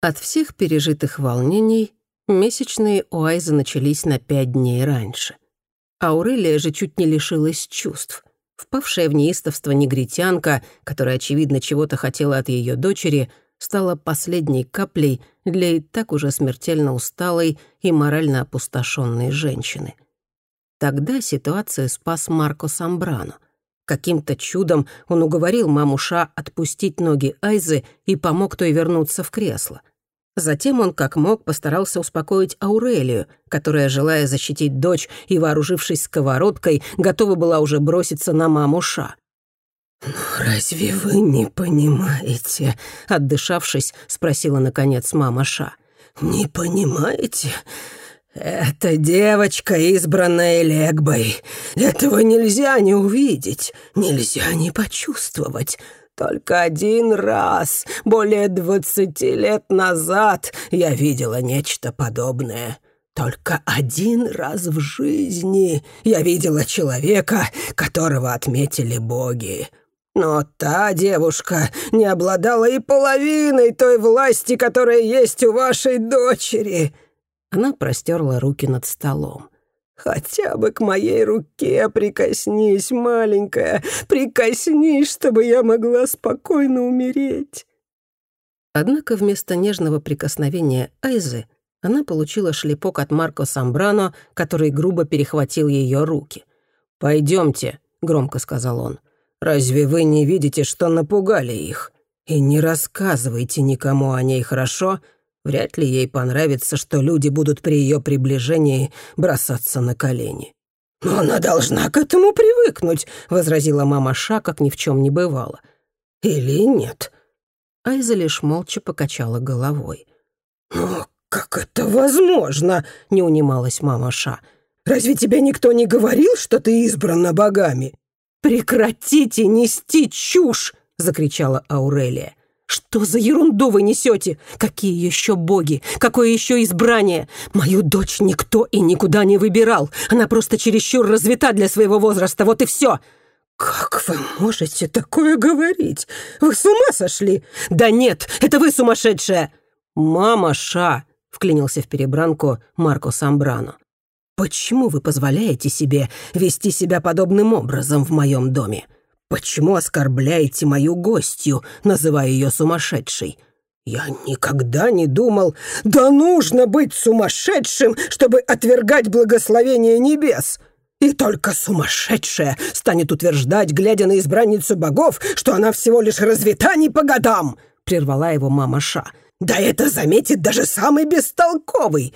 От всех пережитых волнений месячные у Айза начались на пять дней раньше. Аурелия же чуть не лишилась чувств. Впавшая в неистовство негритянка, которая, очевидно, чего-то хотела от ее дочери, стала последней каплей для и так уже смертельно усталой и морально опустошенной женщины. Тогда ситуацию спас Марко Самбрано. Каким-то чудом он уговорил маму Ша отпустить ноги Айзы и помог той вернуться в кресло. Затем он, как мог, постарался успокоить Аурелию, которая, желая защитить дочь и вооружившись сковородкой, готова была уже броситься на маму Ша. «Ну, разве вы не понимаете?» — отдышавшись, спросила, наконец, мама Ша. «Не понимаете? Это девочка, избранная Легбой. Этого нельзя не увидеть, нельзя не почувствовать. Только один раз, более двадцати лет назад, я видела нечто подобное. Только один раз в жизни я видела человека, которого отметили боги. Но та девушка не обладала и половиной той власти, которая есть у вашей дочери». Она простерла руки над столом. «Хотя бы к моей руке прикоснись, маленькая, прикоснись, чтобы я могла спокойно умереть». Однако вместо нежного прикосновения Айзы она получила шлепок от Марко Самбрано, который грубо перехватил ее руки. «Пойдемте», — громко сказал он. «Разве вы не видите, что напугали их? И не рассказывайте никому о ней, хорошо? Вряд ли ей понравится, что люди будут при ее приближении бросаться на колени. «Но она должна к этому привыкнуть», — возразила мама Ша, как ни в чем не бывало. «Или нет?» Айза лишь молча покачала головой. «Но как это возможно?» — не унималась мама Ша. «Разве тебе никто не говорил, что ты избрана богами?» «Прекратите нести чушь!» — закричала Аурелия. «Что за ерунду вы несете? Какие еще боги? Какое еще избрание? Мою дочь никто и никуда не выбирал. Она просто чересчур развита для своего возраста, вот и все!» «Как вы можете такое говорить? Вы с ума сошли?» «Да нет, это вы сумасшедшая!» «Мама Ша!» — вклинился в перебранку Марко Самбрано. «Почему вы позволяете себе вести себя подобным образом в моем доме? Почему оскорбляете мою гостью, называя ее сумасшедшей?» «Я никогда не думал, да нужно быть сумасшедшим, чтобы отвергать благословение небес!» И только сумасшедшая станет утверждать, глядя на избранницу богов, что она всего лишь развита не по годам!» — прервала его мама Ша. «Да это заметит даже самый бестолковый!»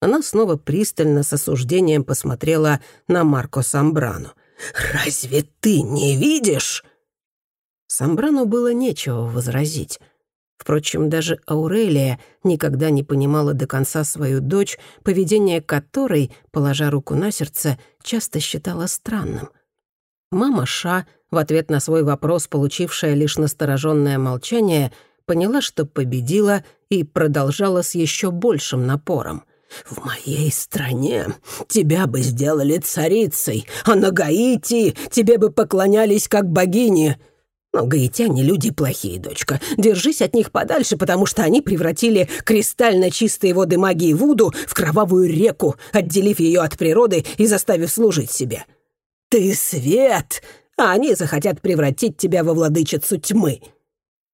Она снова пристально с осуждением посмотрела на Марко Самбрану. «Разве ты не видишь?» Самбрану было нечего возразить. Впрочем, даже Аурелия никогда не понимала до конца свою дочь, поведение которой, положа руку на сердце, часто считала странным. Мама Ша, в ответ на свой вопрос, получившая лишь настороженное молчание, поняла, что победила и продолжала с еще большим напором — в моей стране тебя бы сделали царицей, а на Гаити тебе бы поклонялись как богине. Но гаитяне люди плохие, дочка. Держись от них подальше, потому что они превратили кристально чистые воды магии Вуду в кровавую реку, отделив ее от природы и заставив служить себе. Ты свет, а они захотят превратить тебя во владычицу тьмы».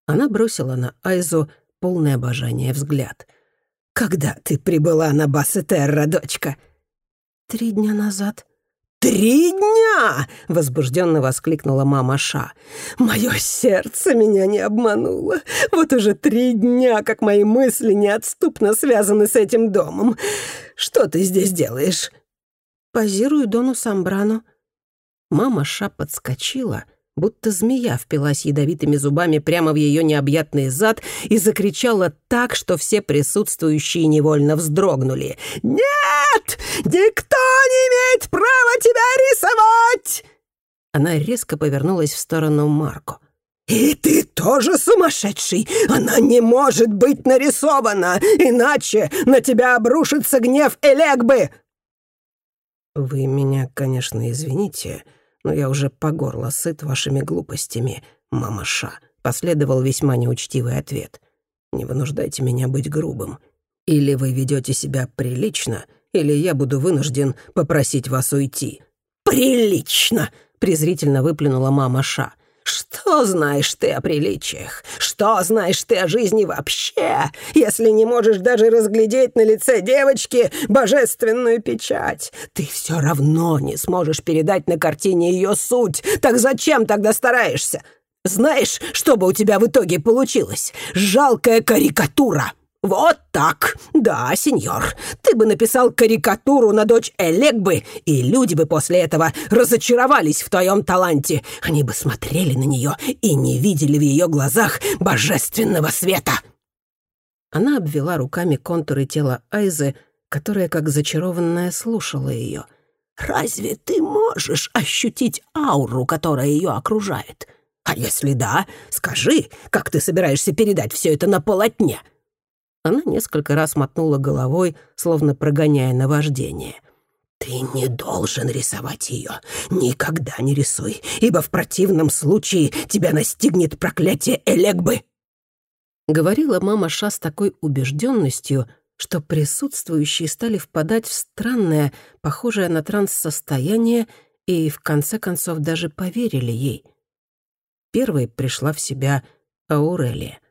Она бросила на Айзу полное обожание взгляд — «Когда ты прибыла на Бассетерра, дочка?» «Три дня назад». «Три дня!» — возбужденно воскликнула мама Ша. «Мое сердце меня не обмануло. Вот уже три дня, как мои мысли неотступно связаны с этим домом. Что ты здесь делаешь?» «Позирую Дону Самбрану». Мама Ша подскочила — будто змея впилась ядовитыми зубами прямо в ее необъятный зад и закричала так, что все присутствующие невольно вздрогнули. «Нет! Никто не имеет права тебя рисовать!» Она резко повернулась в сторону Марко. «И ты тоже сумасшедший! Она не может быть нарисована, иначе на тебя обрушится гнев Элегбы!» «Вы меня, конечно, извините», но я уже по горло сыт вашими глупостями, мамаша», — последовал весьма неучтивый ответ. Не вынуждайте меня быть грубым. Или вы ведете себя прилично, или я буду вынужден попросить вас уйти». «Прилично!» — презрительно выплюнула мама Ша. «Что знаешь ты о приличиях? Что знаешь ты о жизни вообще, если не можешь даже разглядеть на лице девочки божественную печать? Ты все равно не сможешь передать на картине ее суть. Так зачем тогда стараешься? Знаешь, что бы у тебя в итоге получилось? Жалкая карикатура!» «Вот так! Да, сеньор, ты бы написал карикатуру на дочь Элегбы, и люди бы после этого разочаровались в твоем таланте. Они бы смотрели на нее и не видели в ее глазах божественного света!» Она обвела руками контуры тела Айзы, которая, как зачарованная, слушала ее. «Разве ты можешь ощутить ауру, которая ее окружает? А если да, скажи, как ты собираешься передать все это на полотне?» Она несколько раз мотнула головой, словно прогоняя наваждение. «Ты не должен рисовать ее. Никогда не рисуй, ибо в противном случае тебя настигнет проклятие Элегбы!» Говорила мама Ша с такой убежденностью, что присутствующие стали впадать в странное, похожее на транс состояние, и в конце концов даже поверили ей. Первой пришла в себя Аурелия —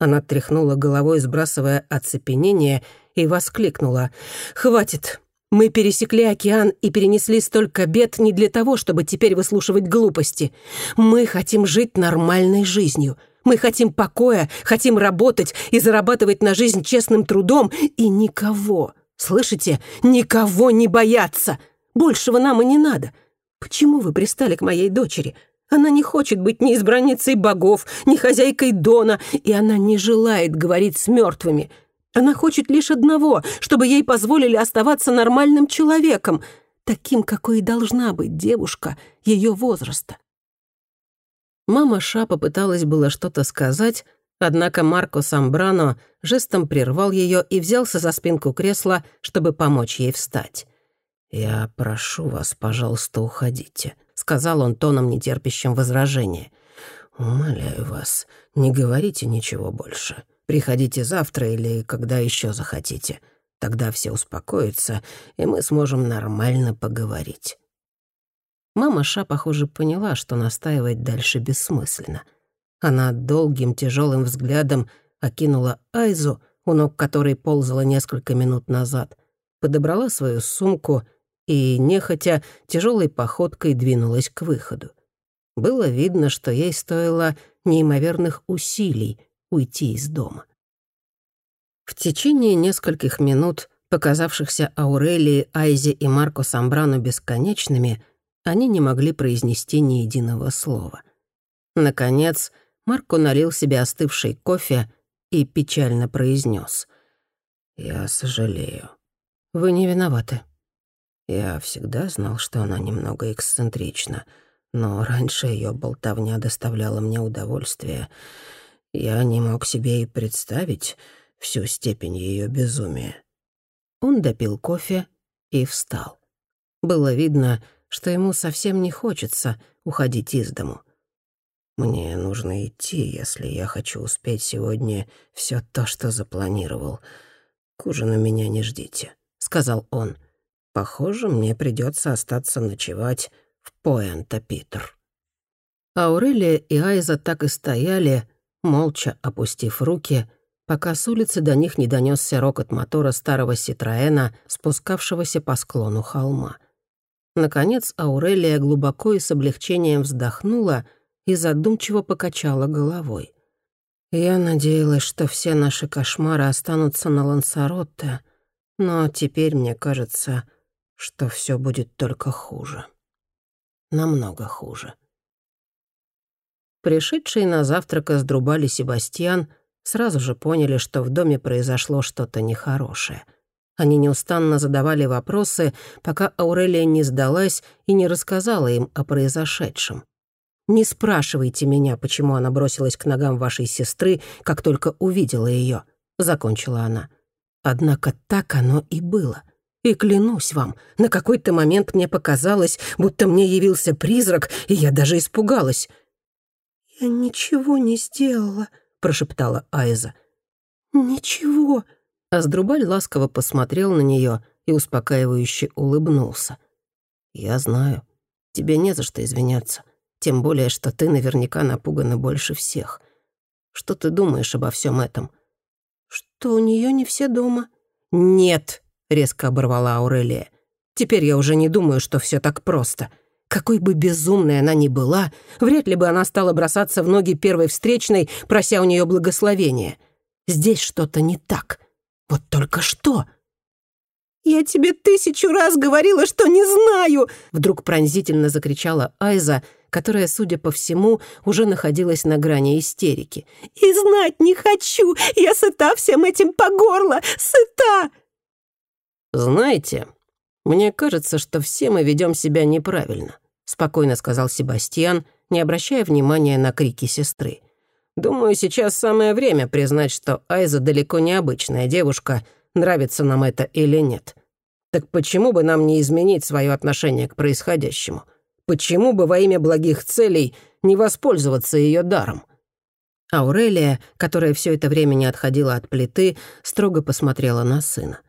она тряхнула головой, сбрасывая оцепенение, и воскликнула. «Хватит! Мы пересекли океан и перенесли столько бед не для того, чтобы теперь выслушивать глупости. Мы хотим жить нормальной жизнью. Мы хотим покоя, хотим работать и зарабатывать на жизнь честным трудом, и никого, слышите, никого не бояться. Большего нам и не надо. Почему вы пристали к моей дочери? Она не хочет быть ни избранницей богов, ни хозяйкой Дона, и она не желает говорить с мертвыми. Она хочет лишь одного, чтобы ей позволили оставаться нормальным человеком, таким, какой и должна быть девушка ее возраста. Мама Ша попыталась было что-то сказать, однако Марко Самбрано жестом прервал ее и взялся за спинку кресла, чтобы помочь ей встать. «Я прошу вас, пожалуйста, уходите», сказал он тоном, нетерпящим возражения. «Умоляю вас, не говорите ничего больше. Приходите завтра или когда еще захотите. Тогда все успокоятся, и мы сможем нормально поговорить». Мама Ша, похоже, поняла, что настаивать дальше бессмысленно. Она долгим тяжелым взглядом окинула Айзу, у ног которой ползала несколько минут назад, подобрала свою сумку — и, нехотя, тяжелой походкой двинулась к выходу. Было видно, что ей стоило неимоверных усилий уйти из дома. В течение нескольких минут, показавшихся Аурелии, Айзе и Марко Самбрану бесконечными, они не могли произнести ни единого слова. Наконец, Марко налил себе остывший кофе и печально произнес: «Я сожалею. Вы не виноваты. Я всегда знал, что она немного эксцентрична, но раньше ее болтовня доставляла мне удовольствие. Я не мог себе и представить всю степень ее безумия. Он допил кофе и встал. Было видно, что ему совсем не хочется уходить из дому. Мне нужно идти, если я хочу успеть сегодня все то, что запланировал. К ужину меня не ждите, сказал он. Похоже, мне придется остаться ночевать в Пуэнто-Питер. Аурелия и Айза так и стояли, молча опустив руки, пока с улицы до них не донесся рокот мотора старого Ситроэна, спускавшегося по склону холма. Наконец Аурелия глубоко и с облегчением вздохнула и задумчиво покачала головой. «Я надеялась, что все наши кошмары останутся на Лансаротте, но теперь, мне кажется, что все будет только хуже. Намного хуже. Пришедшие на завтрак из Друбали Себастьян сразу же поняли, что в доме произошло что-то нехорошее. Они неустанно задавали вопросы, пока Аурелия не сдалась и не рассказала им о произошедшем. «Не спрашивайте меня, почему она бросилась к ногам вашей сестры, как только увидела ее», — закончила она. Однако так оно и было. И клянусь вам, на какой-то момент мне показалось, будто мне явился призрак, и я даже испугалась. «Я ничего не сделала», — прошептала Айза. «Ничего». Аздрубаль ласково посмотрел на нее и успокаивающе улыбнулся. «Я знаю. Тебе не за что извиняться. Тем более, что ты наверняка напугана больше всех. Что ты думаешь обо всем этом?» «Что у нее не все дома?» «Нет», — резко оборвала Аурелия. «Теперь я уже не думаю, что все так просто. Какой бы безумной она ни была, вряд ли бы она стала бросаться в ноги первой встречной, прося у нее благословения. Здесь что-то не так. Вот только что!» «Я тебе тысячу раз говорила, что не знаю!» Вдруг пронзительно закричала Айза, которая, судя по всему, уже находилась на грани истерики. «И знать не хочу! Я сыта всем этим по горло! Сыта!» «Знаете, мне кажется, что все мы ведем себя неправильно», спокойно сказал Себастьян, не обращая внимания на крики сестры. «Думаю, сейчас самое время признать, что Айза далеко не обычная девушка, нравится нам это или нет. Так почему бы нам не изменить свое отношение к происходящему? Почему бы во имя благих целей не воспользоваться ее даром? Аурелия, которая все это время не отходила от плиты, строго посмотрела на сына.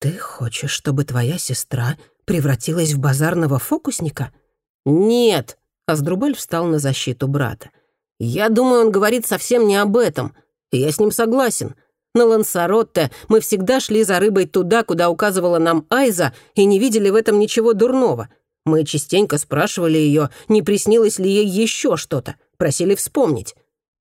«Ты хочешь, чтобы твоя сестра превратилась в базарного фокусника?» «Нет!» — Аздрубаль встал на защиту брата. «Я думаю, он говорит совсем не об этом. Я с ним согласен. На Лансаротте мы всегда шли за рыбой туда, куда указывала нам Айза, и не видели в этом ничего дурного. Мы частенько спрашивали ее, не приснилось ли ей еще что-то, просили вспомнить.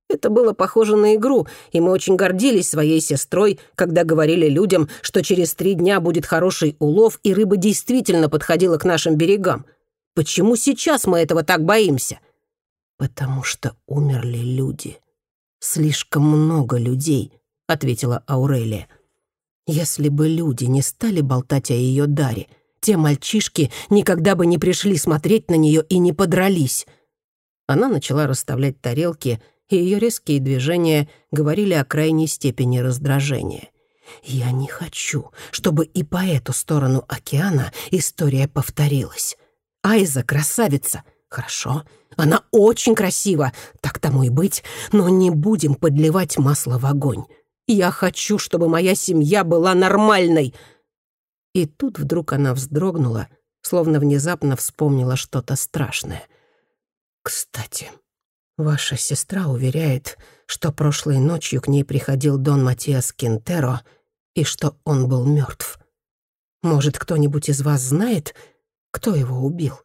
Это было похоже на игру, и мы очень гордились своей сестрой, когда говорили людям, что через три дня будет хороший улов, и рыба действительно подходила к нашим берегам. Почему сейчас мы этого так боимся? Потому что умерли люди. Слишком много людей, ответила Аурелия. Если бы люди не стали болтать о ее даре, те мальчишки никогда бы не пришли смотреть на нее и не подрались. Она начала расставлять тарелки, и ее резкие движения говорили о крайней степени раздражения. «Я не хочу, чтобы и по эту сторону океана история повторилась. Айза красавица, хорошо, она очень красива, так тому и быть, но не будем подливать масло в огонь. Я хочу, чтобы моя семья была нормальной!» И тут вдруг она вздрогнула, словно внезапно вспомнила что-то страшное. «Кстати, ваша сестра уверяет, что прошлой ночью к ней приходил Дон Матиас Кинтеро и что он был мертв. Может, кто-нибудь из вас знает, кто его убил?»